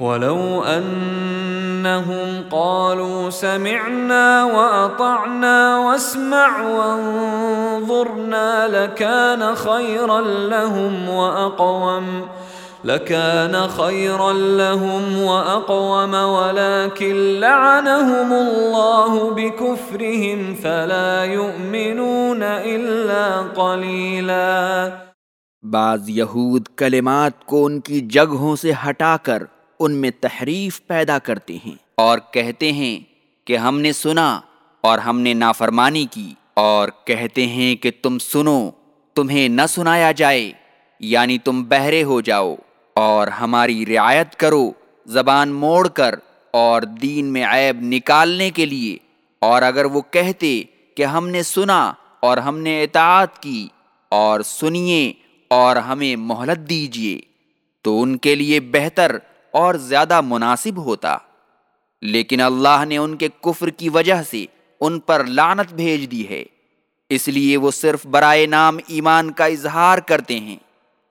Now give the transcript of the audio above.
ولو أنهم قالوا سمعنا وأطعنا واسمع وانظرنا لكان خيرا لهم وأقوم لكان خيرا لهم واقوم ولكن لعنهم الله بكفرهم فلا يؤمنون الا قليلا बाज यहूद कलिमात को उनकी जगहों से हटाकर ان میں تحریف پیدا کرتے ہیں۔ اور کہتے ہیں کہ ہم نے سنا اور ہم نے نافرمانی کی۔ اور کہتے ہیں کہ تم سنو، تمہیں نہ سنایا جائے یعنی تم بہرے ہو جاؤ۔ اور ہماری رعایت کرو زبان موڑ کر اور دین میں عیب نکالنے کے لیے۔ اور اگر وہ کہتے کہ ہم نے سنا اور ہم نے اطاعت کی، اور سنیے اور ہمیں مہلت دیجیے، تو ان کے لیے بہتر اور زیادہ مناسب ہوتا۔ لیکن اللہ نے ان کے کفر کی وجہ سے ان پر لعنت بھیج دی ہے۔ اس لیے وہ صرف برائے نام ایمان کا اظہار کرتے ہیں۔